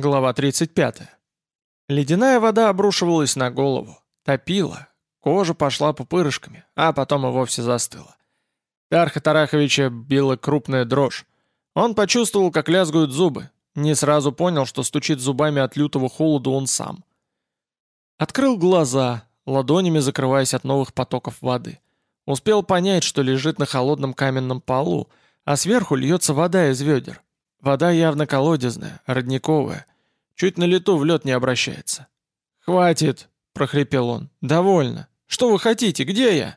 Глава 35. Ледяная вода обрушивалась на голову, топила, кожа пошла пупырышками, а потом и вовсе застыла. Тарха Тараховича била крупная дрожь. Он почувствовал, как лязгают зубы, не сразу понял, что стучит зубами от лютого холода он сам. Открыл глаза, ладонями закрываясь от новых потоков воды. Успел понять, что лежит на холодном каменном полу, а сверху льется вода из ведер. Вода явно колодезная, родниковая. Чуть на лету в лед не обращается. «Хватит!» — прохрипел он. «Довольно. Что вы хотите? Где я?»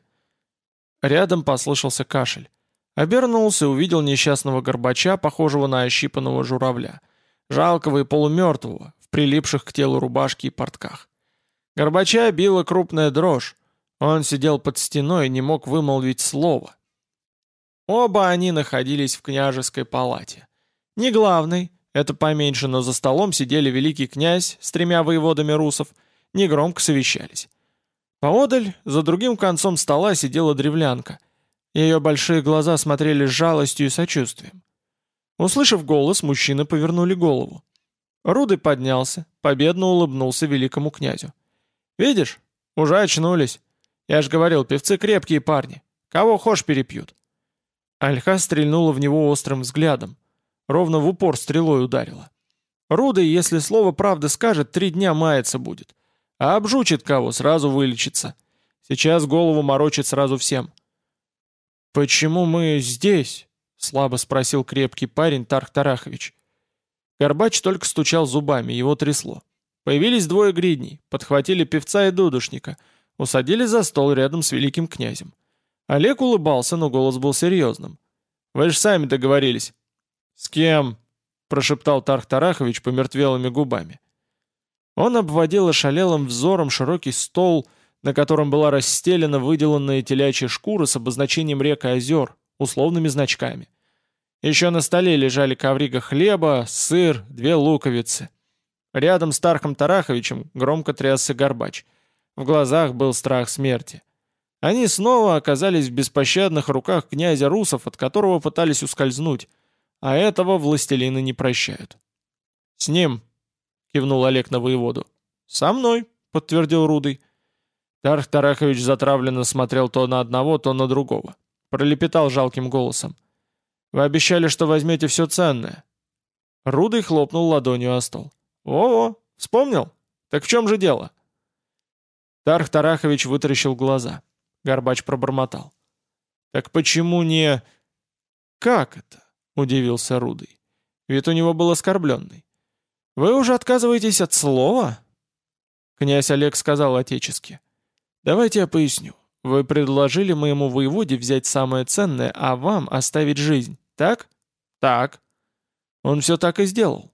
Рядом послышался кашель. Обернулся и увидел несчастного горбача, похожего на ощипанного журавля. Жалкого и полумертвого, в прилипших к телу рубашке и портках. Горбача била крупная дрожь. Он сидел под стеной и не мог вымолвить слова. Оба они находились в княжеской палате. Не главный, это поменьше, но за столом сидели великий князь с тремя воеводами русов, негромко совещались. Поодаль, за другим концом стола сидела древлянка. Ее большие глаза смотрели с жалостью и сочувствием. Услышав голос, мужчины повернули голову. Руды поднялся, победно улыбнулся великому князю. «Видишь, уже очнулись. Я ж говорил, певцы крепкие парни. Кого хошь перепьют». Альха стрельнула в него острым взглядом. Ровно в упор стрелой ударила. Рудой, если слово правды скажет, три дня маяться будет. А обжучит кого, сразу вылечится. Сейчас голову морочит сразу всем. «Почему мы здесь?» — слабо спросил крепкий парень Тарх Тарахович. Горбач только стучал зубами, его трясло. Появились двое гридней, подхватили певца и дудушника, усадили за стол рядом с великим князем. Олег улыбался, но голос был серьезным. «Вы же сами договорились. «С кем?» — прошептал Тарх Тарахович помертвелыми губами. Он обводил ошалелым взором широкий стол, на котором была расстелена выделанная телячья шкура с обозначением рек и озер, условными значками. Еще на столе лежали коврига хлеба, сыр, две луковицы. Рядом с Тархом Тараховичем громко трясся горбач. В глазах был страх смерти. Они снова оказались в беспощадных руках князя Русов, от которого пытались ускользнуть — а этого властелины не прощают. «С ним!» — кивнул Олег на воеводу. «Со мной!» — подтвердил Рудый. Тарх Тарахович затравленно смотрел то на одного, то на другого. Пролепетал жалким голосом. «Вы обещали, что возьмете все ценное». Рудый хлопнул ладонью о стол. «О-о, вспомнил? Так в чем же дело?» Тарх Тарахович вытаращил глаза. Горбач пробормотал. «Так почему не...» «Как это? — удивился Рудый. Вид у него был оскорбленный. «Вы уже отказываетесь от слова?» Князь Олег сказал отечески. «Давайте я поясню. Вы предложили моему воеводе взять самое ценное, а вам оставить жизнь, так?» «Так». Он все так и сделал.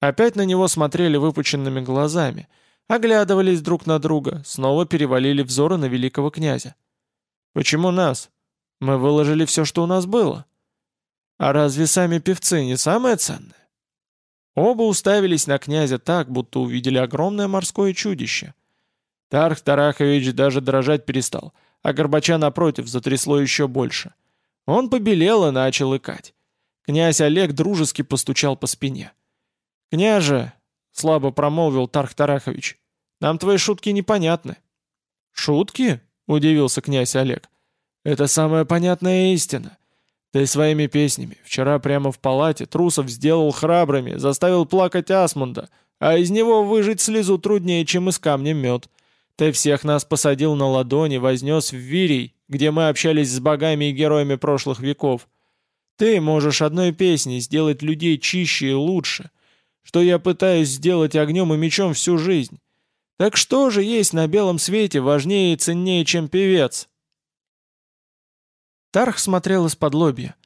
Опять на него смотрели выпученными глазами, оглядывались друг на друга, снова перевалили взоры на великого князя. «Почему нас? Мы выложили все, что у нас было». А разве сами певцы не самое ценное? Оба уставились на князя так, будто увидели огромное морское чудище. Тарх Тарахович даже дрожать перестал, а Горбача, напротив, затрясло еще больше. Он побелел и начал икать. Князь Олег дружески постучал по спине. «Княже!» — слабо промолвил Тарх Тарахович. «Нам твои шутки непонятны». «Шутки?» — удивился князь Олег. «Это самая понятная истина. Ты своими песнями вчера прямо в палате трусов сделал храбрыми, заставил плакать Асмунда, а из него выжить слезу труднее, чем из камня мед. Ты всех нас посадил на ладони, вознес в Вирий, где мы общались с богами и героями прошлых веков. Ты можешь одной песней сделать людей чище и лучше, что я пытаюсь сделать огнем и мечом всю жизнь. Так что же есть на белом свете важнее и ценнее, чем певец?» Тарх смотрел из-под лобья.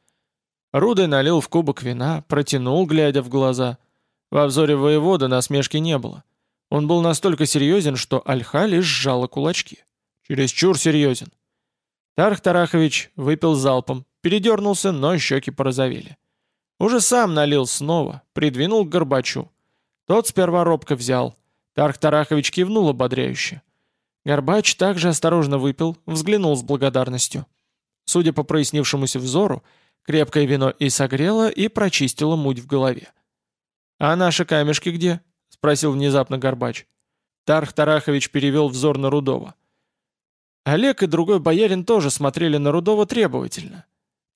Рудой налил в кубок вина, протянул, глядя в глаза. Во взоре воевода насмешки не было. Он был настолько серьезен, что Альха лишь сжала кулачки. Чересчур серьезен. Тарх Тарахович выпил залпом, передернулся, но щеки порозовели. Уже сам налил снова, придвинул к Горбачу. Тот сперва робко взял. Тарх Тарахович кивнул ободряюще. Горбач также осторожно выпил, взглянул с благодарностью. Судя по прояснившемуся взору, крепкое вино и согрело, и прочистило муть в голове. «А наши камешки где?» — спросил внезапно Горбач. Тарх Тарахович перевел взор на Рудова. Олег и другой боярин тоже смотрели на Рудова требовательно.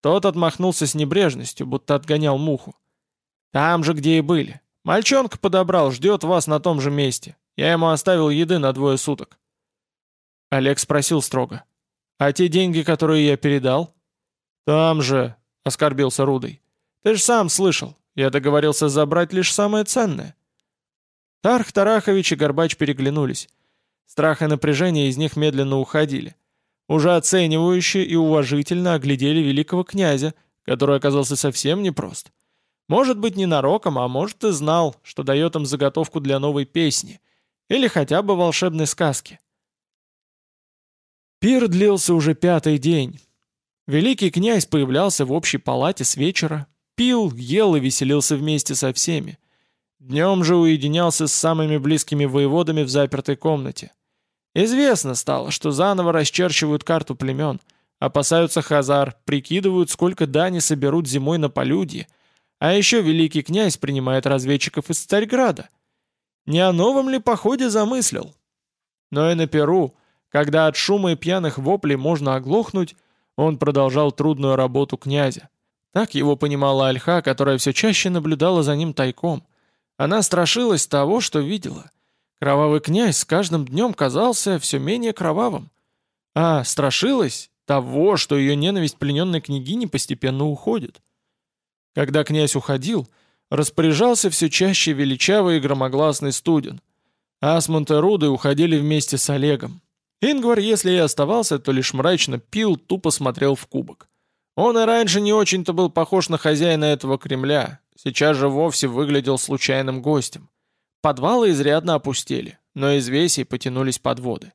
Тот отмахнулся с небрежностью, будто отгонял муху. «Там же, где и были. Мальчонка подобрал, ждет вас на том же месте. Я ему оставил еды на двое суток». Олег спросил строго. «А те деньги, которые я передал?» «Там же», — оскорбился Рудой. «Ты же сам слышал. Я договорился забрать лишь самое ценное». Тарх Тарахович и Горбач переглянулись. Страх и напряжение из них медленно уходили. Уже оценивающе и уважительно оглядели великого князя, который оказался совсем непрост. Может быть, ненароком, а может и знал, что дает им заготовку для новой песни. Или хотя бы волшебной сказки. Пир длился уже пятый день. Великий князь появлялся в общей палате с вечера, пил, ел и веселился вместе со всеми. Днем же уединялся с самыми близкими воеводами в запертой комнате. Известно стало, что заново расчерчивают карту племен, опасаются хазар, прикидывают, сколько дани соберут зимой на полюдье, а еще великий князь принимает разведчиков из Царьграда. Не о новом ли походе замыслил? Но и на Перу, когда от шума и пьяных воплей можно оглохнуть, он продолжал трудную работу князя. Так его понимала Альха, которая все чаще наблюдала за ним тайком. Она страшилась того, что видела. Кровавый князь с каждым днем казался все менее кровавым. А страшилась того, что ее ненависть плененной княгини постепенно уходит. Когда князь уходил, распоряжался все чаще величавый и громогласный студен. Асмунд и Руды уходили вместе с Олегом. Ингвар, если и оставался, то лишь мрачно пил, тупо смотрел в кубок. Он и раньше не очень-то был похож на хозяина этого Кремля, сейчас же вовсе выглядел случайным гостем. Подвалы изрядно опустели, но из весей потянулись подводы.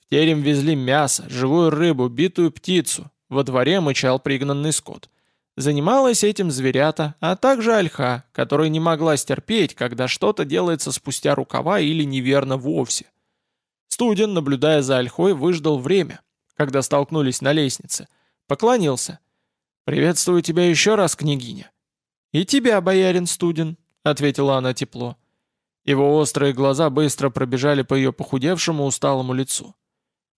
В терем везли мясо, живую рыбу, битую птицу, во дворе мычал пригнанный скот. Занималась этим зверята, а также ольха, которая не могла стерпеть, когда что-то делается спустя рукава или неверно вовсе. Студен, наблюдая за ольхой, выждал время, когда столкнулись на лестнице. Поклонился. «Приветствую тебя еще раз, княгиня». «И тебя, боярин Студен», — ответила она тепло. Его острые глаза быстро пробежали по ее похудевшему усталому лицу.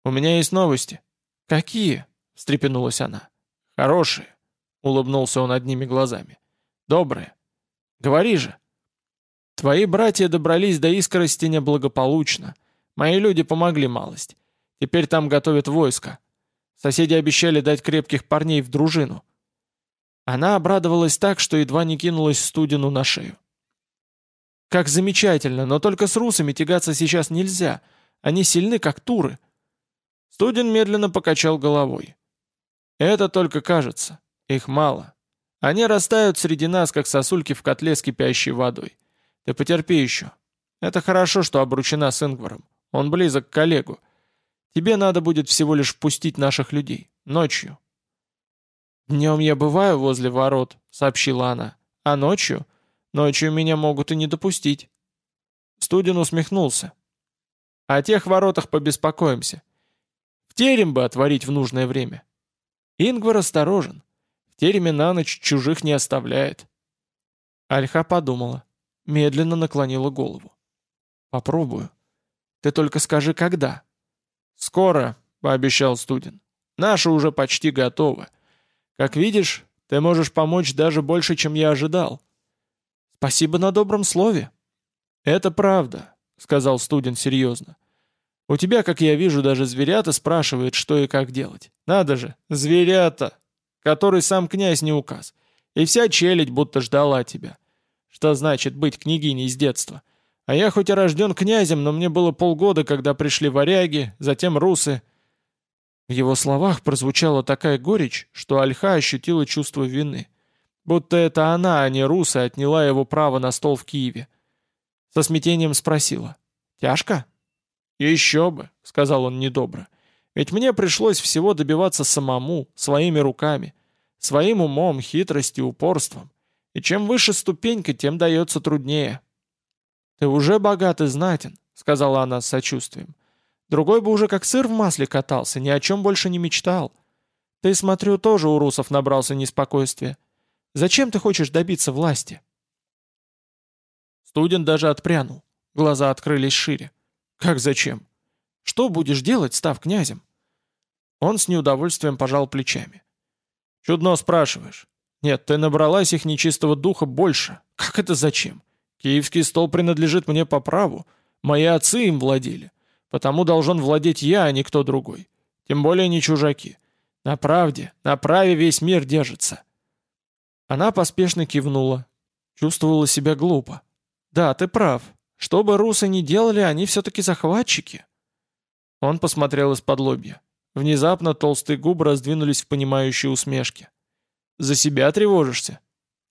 «У меня есть новости». «Какие?» — встрепенулась она. «Хорошие». — улыбнулся он одними глазами. «Доброе. Говори же». «Твои братья добрались до Искоростеня благополучно. Мои люди помогли малость. Теперь там готовят войско. Соседи обещали дать крепких парней в дружину». Она обрадовалась так, что едва не кинулась студену на шею. «Как замечательно, но только с русами тягаться сейчас нельзя. Они сильны, как туры». Студен медленно покачал головой. «Это только кажется. Их мало. Они растают среди нас, как сосульки в котле с кипящей водой. Ты потерпи еще. Это хорошо, что обручена с Ингваром. Он близок к коллегу. Тебе надо будет всего лишь впустить наших людей. Ночью. «Днем я бываю возле ворот», — сообщила она. «А ночью? Ночью меня могут и не допустить». Студен усмехнулся. «О тех воротах побеспокоимся. В терем бы отворить в нужное время». Ингвар осторожен тереме на ночь чужих не оставляет. Альха подумала, медленно наклонила голову. Попробую. Ты только скажи, когда. Скоро, пообещал студент. Наши уже почти готовы. Как видишь, ты можешь помочь даже больше, чем я ожидал. Спасибо на добром слове. Это правда, сказал студент серьезно. У тебя, как я вижу, даже зверята спрашивают, что и как делать. Надо же, зверята! который сам князь не указ. И вся челядь будто ждала тебя. Что значит быть княгиней с детства? А я хоть и рожден князем, но мне было полгода, когда пришли варяги, затем русы. В его словах прозвучала такая горечь, что Альха ощутила чувство вины. Будто это она, а не русы, отняла его право на стол в Киеве. Со смятением спросила. «Тяжко?» «Еще бы», — сказал он недобро. «Ведь мне пришлось всего добиваться самому, своими руками. Своим умом, хитростью, упорством. И чем выше ступенька, тем дается труднее. «Ты уже богат и знатен», — сказала она с сочувствием. «Другой бы уже как сыр в масле катался, ни о чем больше не мечтал. Ты, смотрю, тоже у русов набрался неспокойствия. Зачем ты хочешь добиться власти?» Студент даже отпрянул. Глаза открылись шире. «Как зачем? Что будешь делать, став князем?» Он с неудовольствием пожал плечами. «Чудно спрашиваешь. Нет, ты набралась их нечистого духа больше. Как это зачем? Киевский стол принадлежит мне по праву. Мои отцы им владели. Потому должен владеть я, а не кто другой. Тем более не чужаки. На правде, на праве весь мир держится». Она поспешно кивнула. Чувствовала себя глупо. «Да, ты прав. Что бы русы ни делали, они все-таки захватчики». Он посмотрел из-под лобья. Внезапно толстые губы раздвинулись в понимающей усмешке. «За себя тревожишься?»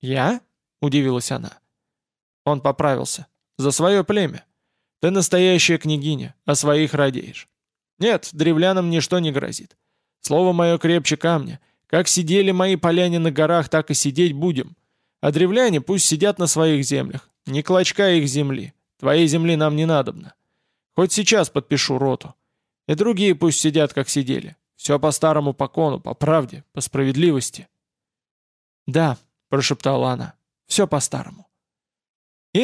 «Я?» — удивилась она. Он поправился. «За свое племя. Ты настоящая княгиня, а своих радеешь. Нет, древлянам ничто не грозит. Слово мое крепче камня. Как сидели мои поляне на горах, так и сидеть будем. А древляне пусть сидят на своих землях. Не клочка их земли. Твоей земли нам не надобно. Хоть сейчас подпишу роту. И другие пусть сидят, как сидели. Все по старому покону, по правде, по справедливости. «Да», — прошептала она, — «все по-старому».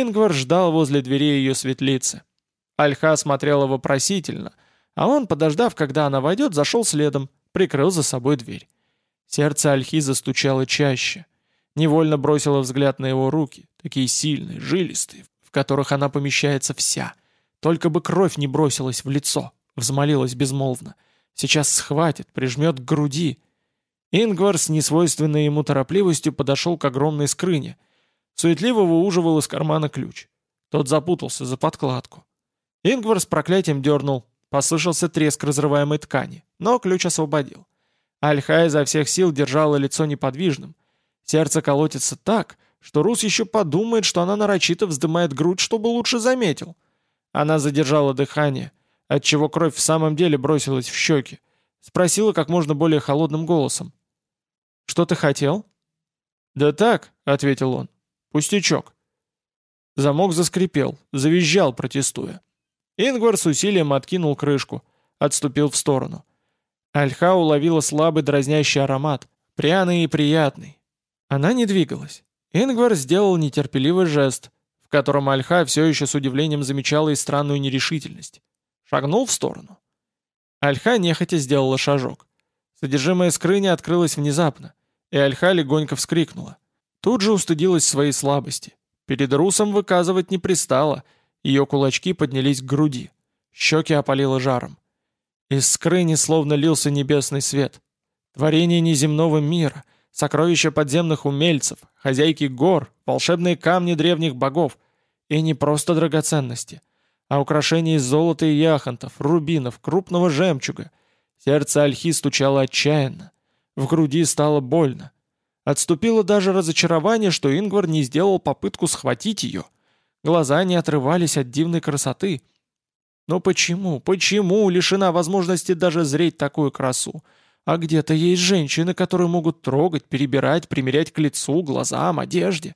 Ингвар ждал возле двери ее светлицы. Альха смотрела вопросительно, а он, подождав, когда она войдет, зашел следом, прикрыл за собой дверь. Сердце Альхи застучало чаще. Невольно бросила взгляд на его руки, такие сильные, жилистые, в которых она помещается вся. Только бы кровь не бросилась в лицо. Взмолилась безмолвно. Сейчас схватит, прижмет к груди. Ингвар с несвойственной ему торопливостью подошел к огромной скрыне. Суетливо выуживал из кармана ключ. Тот запутался за подкладку. Ингвар с проклятием дернул. Послышался треск разрываемой ткани, но ключ освободил. Альха изо всех сил держала лицо неподвижным. Сердце колотится так, что Рус еще подумает, что она нарочито вздымает грудь, чтобы лучше заметил. Она задержала дыхание — отчего кровь в самом деле бросилась в щеки. Спросила как можно более холодным голосом. «Что ты хотел?» «Да так», — ответил он. «Пустячок». Замок заскрипел, завизжал, протестуя. Ингвар с усилием откинул крышку, отступил в сторону. Альха уловила слабый дразнящий аромат, пряный и приятный. Она не двигалась. Ингвар сделал нетерпеливый жест, в котором Альха все еще с удивлением замечала и странную нерешительность. Шагнул в сторону. Альха нехотя сделала шажок. Содержимое скрыни открылось внезапно, и Альха легонько вскрикнула. Тут же устыдилась своей слабости. Перед русом выказывать не пристало, ее кулачки поднялись к груди. Щеки опалило жаром. Из скрыни словно лился небесный свет. Творение неземного мира, сокровища подземных умельцев, хозяйки гор, волшебные камни древних богов. И не просто драгоценности — а украшения из золота и яхонтов, рубинов, крупного жемчуга. Сердце Альхи стучало отчаянно. В груди стало больно. Отступило даже разочарование, что Ингвар не сделал попытку схватить ее. Глаза не отрывались от дивной красоты. Но почему, почему лишена возможности даже зреть такую красу? А где-то есть женщины, которые могут трогать, перебирать, примерять к лицу, глазам, одежде.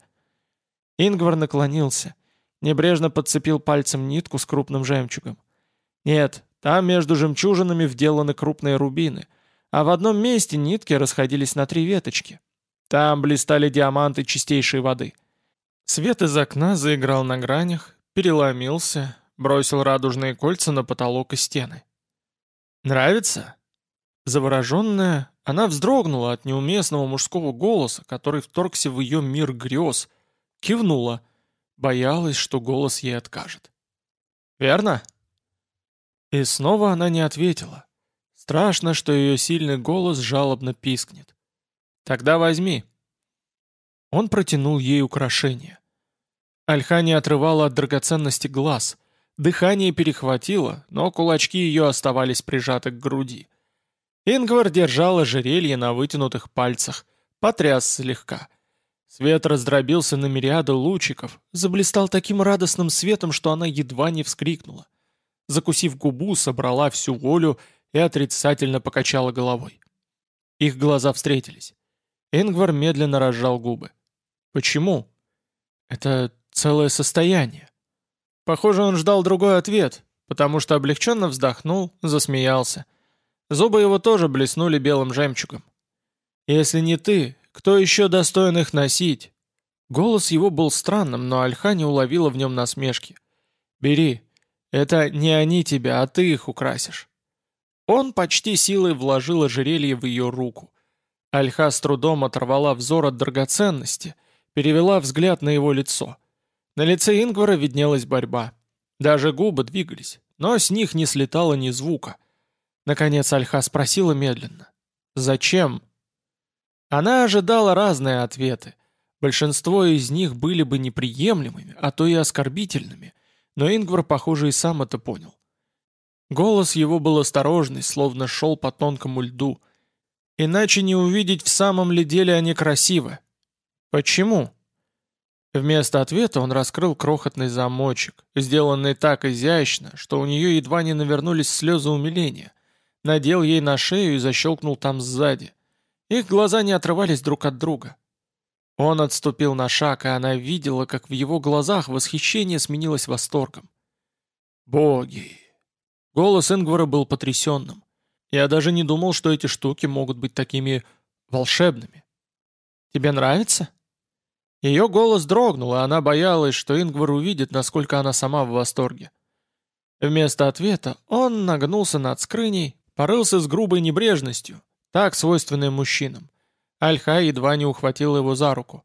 Ингвар наклонился — Небрежно подцепил пальцем нитку с крупным жемчугом. Нет, там между жемчужинами вделаны крупные рубины, а в одном месте нитки расходились на три веточки. Там блистали диаманты чистейшей воды. Свет из окна заиграл на гранях, переломился, бросил радужные кольца на потолок и стены. «Нравится?» Завороженная, она вздрогнула от неуместного мужского голоса, который вторгся в ее мир грез, кивнула — Боялась, что голос ей откажет. «Верно?» И снова она не ответила. Страшно, что ее сильный голос жалобно пискнет. «Тогда возьми». Он протянул ей украшение. Альха не отрывала от драгоценности глаз. Дыхание перехватило, но кулачки ее оставались прижаты к груди. Ингвар держал ожерелье на вытянутых пальцах, потряс слегка. Свет раздробился на мириады лучиков, заблистал таким радостным светом, что она едва не вскрикнула. Закусив губу, собрала всю волю и отрицательно покачала головой. Их глаза встретились. Ингвар медленно разжал губы. «Почему?» «Это целое состояние». Похоже, он ждал другой ответ, потому что облегченно вздохнул, засмеялся. Зубы его тоже блеснули белым жемчугом. «Если не ты, кто еще достоин их носить? Голос его был странным, но Альха не уловила в нем насмешки. «Бери. Это не они тебя, а ты их украсишь». Он почти силой вложил ожерелье в ее руку. Альха с трудом оторвала взор от драгоценности, перевела взгляд на его лицо. На лице Ингвара виднелась борьба. Даже губы двигались, но с них не слетало ни звука. Наконец Альха спросила медленно. «Зачем?» Она ожидала разные ответы. Большинство из них были бы неприемлемыми, а то и оскорбительными, но Ингвар, похоже, и сам это понял. Голос его был осторожный, словно шел по тонкому льду. Иначе не увидеть, в самом ли деле они красивы. «Почему?» Вместо ответа он раскрыл крохотный замочек, сделанный так изящно, что у нее едва не навернулись слезы умиления. Надел ей на шею и защелкнул там сзади. Их глаза не отрывались друг от друга. Он отступил на шаг, и она видела, как в его глазах восхищение сменилось восторгом. «Боги!» Голос Ингвара был потрясенным. «Я даже не думал, что эти штуки могут быть такими волшебными. Тебе нравится?» Ее голос дрогнул, и она боялась, что Ингвар увидит, насколько она сама в восторге. Вместо ответа он нагнулся над скрыней, порылся с грубой небрежностью, так свойственной мужчинам. Альха едва не ухватила его за руку.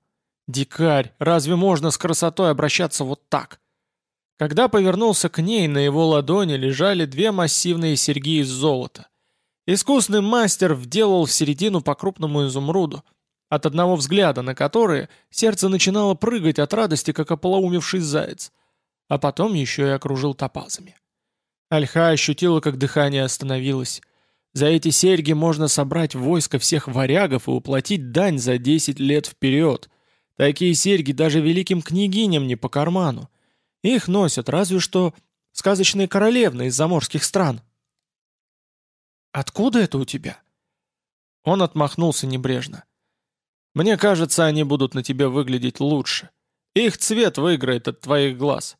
«Дикарь, разве можно с красотой обращаться вот так?» Когда повернулся к ней, на его ладони лежали две массивные серьги из золота. Искусный мастер вделал в середину по крупному изумруду, от одного взгляда на которые сердце начинало прыгать от радости, как ополоумевший заяц, а потом еще и окружил топазами. Альха ощутила, как дыхание остановилось. За эти серьги можно собрать войско всех варягов и уплатить дань за десять лет вперед. Такие серьги даже великим княгиням не по карману. Их носят разве что сказочные королевны из заморских стран. «Откуда это у тебя?» Он отмахнулся небрежно. Мне кажется, они будут на тебе выглядеть лучше. Их цвет выиграет от твоих глаз.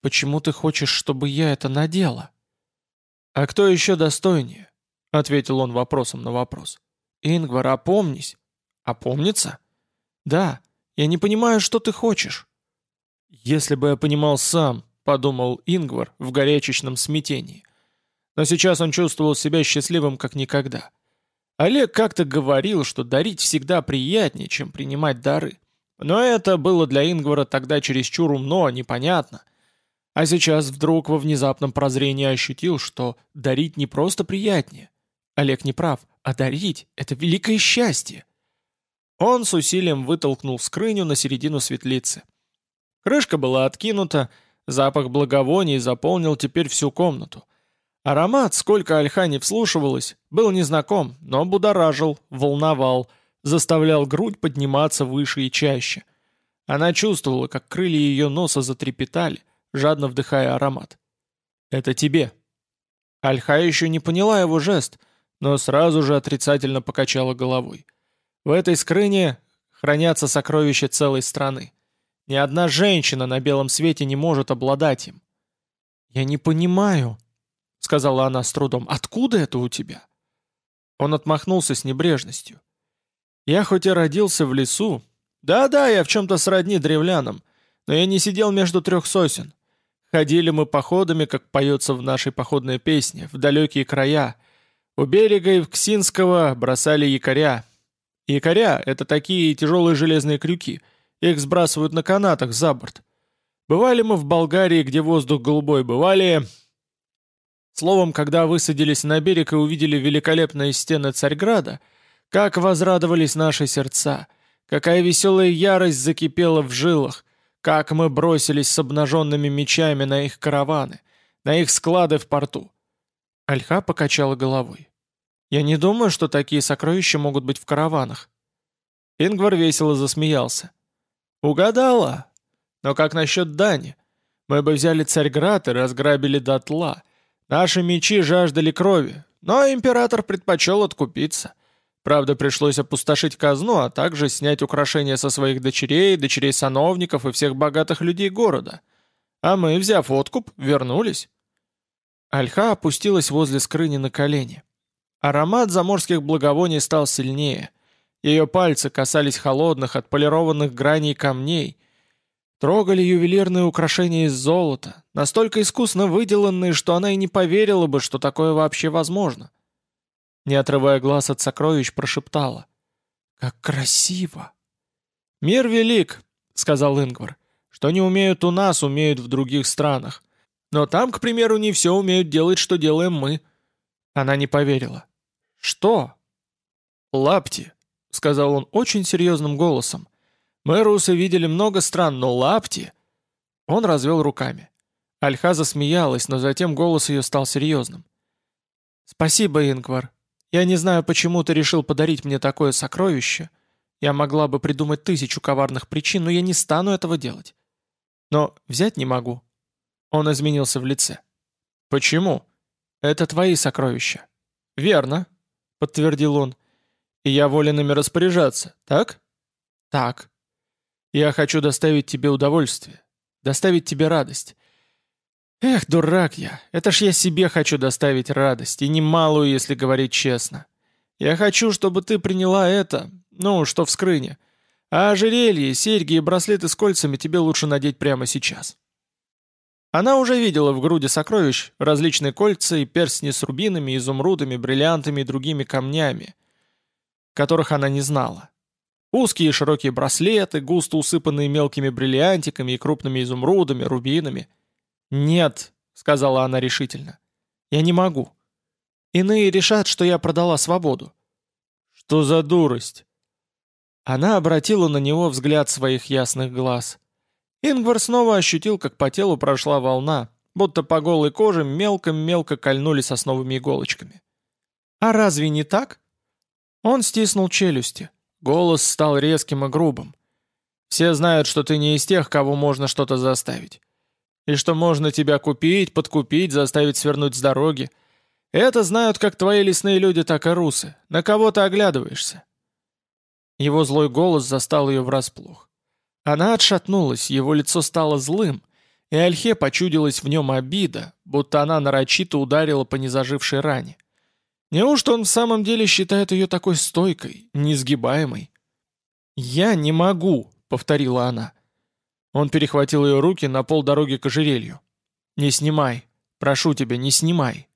Почему ты хочешь, чтобы я это надела? А кто еще достойнее? Ответил он вопросом на вопрос. Ингвар, опомнись. Опомниться? Да, я не понимаю, что ты хочешь. Если бы я понимал сам, подумал Ингвар в горячечном смятении. Но сейчас он чувствовал себя счастливым как никогда. Олег как-то говорил, что дарить всегда приятнее, чем принимать дары. Но это было для Ингвара тогда чересчур умно, непонятно. А сейчас вдруг во внезапном прозрении ощутил, что дарить не просто приятнее. Олег не прав, а дарить — это великое счастье. Он с усилием вытолкнул скрыню на середину светлицы. Крышка была откинута, запах благовоний заполнил теперь всю комнату — Аромат, сколько Альха не вслушивалась, был незнаком, но будоражил, волновал, заставлял грудь подниматься выше и чаще. Она чувствовала, как крылья ее носа затрепетали, жадно вдыхая аромат. «Это тебе». Альха еще не поняла его жест, но сразу же отрицательно покачала головой. В этой скрыне хранятся сокровища целой страны. Ни одна женщина на белом свете не может обладать им. «Я не понимаю», — сказала она с трудом. «Откуда это у тебя?» Он отмахнулся с небрежностью. «Я хоть и родился в лесу, да-да, я в чем-то сродни древлянам, но я не сидел между трех сосен. Ходили мы походами, как поется в нашей походной песне, в далекие края. У берега Евксинского бросали якоря. Якоря — это такие тяжелые железные крюки. Их сбрасывают на канатах за борт. Бывали мы в Болгарии, где воздух голубой, бывали Словом, когда высадились на берег и увидели великолепные стены Царьграда, как возрадовались наши сердца, какая веселая ярость закипела в жилах, как мы бросились с обнаженными мечами на их караваны, на их склады в порту. Альха покачала головой. «Я не думаю, что такие сокровища могут быть в караванах». Ингвар весело засмеялся. «Угадала! Но как насчет дани? Мы бы взяли Царьград и разграбили дотла, Наши мечи жаждали крови, но император предпочел откупиться. Правда, пришлось опустошить казну, а также снять украшения со своих дочерей, дочерей сановников и всех богатых людей города. А мы, взяв откуп, вернулись. Альха опустилась возле скрыни на колени. Аромат заморских благовоний стал сильнее. Ее пальцы касались холодных, отполированных граней камней, трогали ювелирные украшения из золота, настолько искусно выделанные, что она и не поверила бы, что такое вообще возможно. Не отрывая глаз от сокровищ, прошептала. «Как красиво!» «Мир велик», — сказал Ингвар. «Что не умеют у нас, умеют в других странах. Но там, к примеру, не все умеют делать, что делаем мы». Она не поверила. «Что?» «Лапти», — сказал он очень серьезным голосом. «Мы, русы, видели много стран, но лапти...» Он развел руками. Альха засмеялась, но затем голос ее стал серьезным. «Спасибо, Ингвар. Я не знаю, почему ты решил подарить мне такое сокровище. Я могла бы придумать тысячу коварных причин, но я не стану этого делать. Но взять не могу». Он изменился в лице. «Почему? Это твои сокровища». «Верно», — подтвердил он. «И я волен ими распоряжаться, так?» «Так. Я хочу доставить тебе удовольствие, доставить тебе радость. Эх, дурак я, это ж я себе хочу доставить радость, и немалую, если говорить честно. Я хочу, чтобы ты приняла это, ну, что в скрыне. А ожерелье, серьги и браслеты с кольцами тебе лучше надеть прямо сейчас». Она уже видела в груди сокровищ различные кольца и перстни с рубинами, изумрудами, бриллиантами и другими камнями, которых она не знала. Узкие широкие браслеты, густо усыпанные мелкими бриллиантиками и крупными изумрудами, рубинами. «Нет», — сказала она решительно, — «я не могу. Иные решат, что я продала свободу». «Что за дурость?» Она обратила на него взгляд своих ясных глаз. Ингвар снова ощутил, как по телу прошла волна, будто по голой коже мелко-мелко кольнули сосновыми иголочками. «А разве не так?» Он стиснул челюсти. Голос стал резким и грубым. «Все знают, что ты не из тех, кого можно что-то заставить. И что можно тебя купить, подкупить, заставить свернуть с дороги. Это знают как твои лесные люди, так и русы. На кого ты оглядываешься?» Его злой голос застал ее врасплох. Она отшатнулась, его лицо стало злым, и Альхе почудилась в нем обида, будто она нарочито ударила по незажившей ране. Неужто он в самом деле считает ее такой стойкой, несгибаемой? «Я не могу», — повторила она. Он перехватил ее руки на полдороги к ожерелью. «Не снимай. Прошу тебя, не снимай».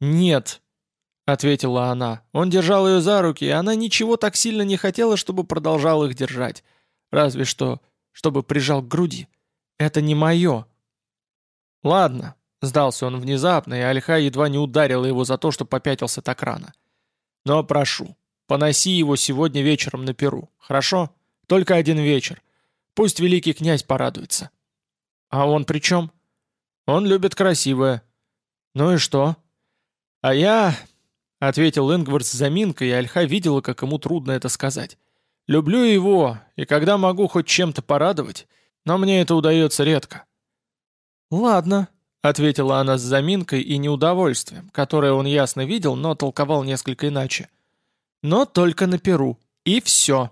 «Нет», — ответила она. Он держал ее за руки, и она ничего так сильно не хотела, чтобы продолжал их держать. Разве что, чтобы прижал к груди. Это не мое. Ладно, сдался он внезапно, и Альха едва не ударила его за то, что попятился так рано. Но прошу, поноси его сегодня вечером на Перу, хорошо? Только один вечер. Пусть великий князь порадуется. А он при чем? Он любит красивое. Ну и что? А я... — ответил Ингвард с заминкой, и Альха видела, как ему трудно это сказать. Люблю его, и когда могу хоть чем-то порадовать, но мне это удается редко». «Ладно», — ответила она с заминкой и неудовольствием, которое он ясно видел, но толковал несколько иначе. «Но только на Перу. И все».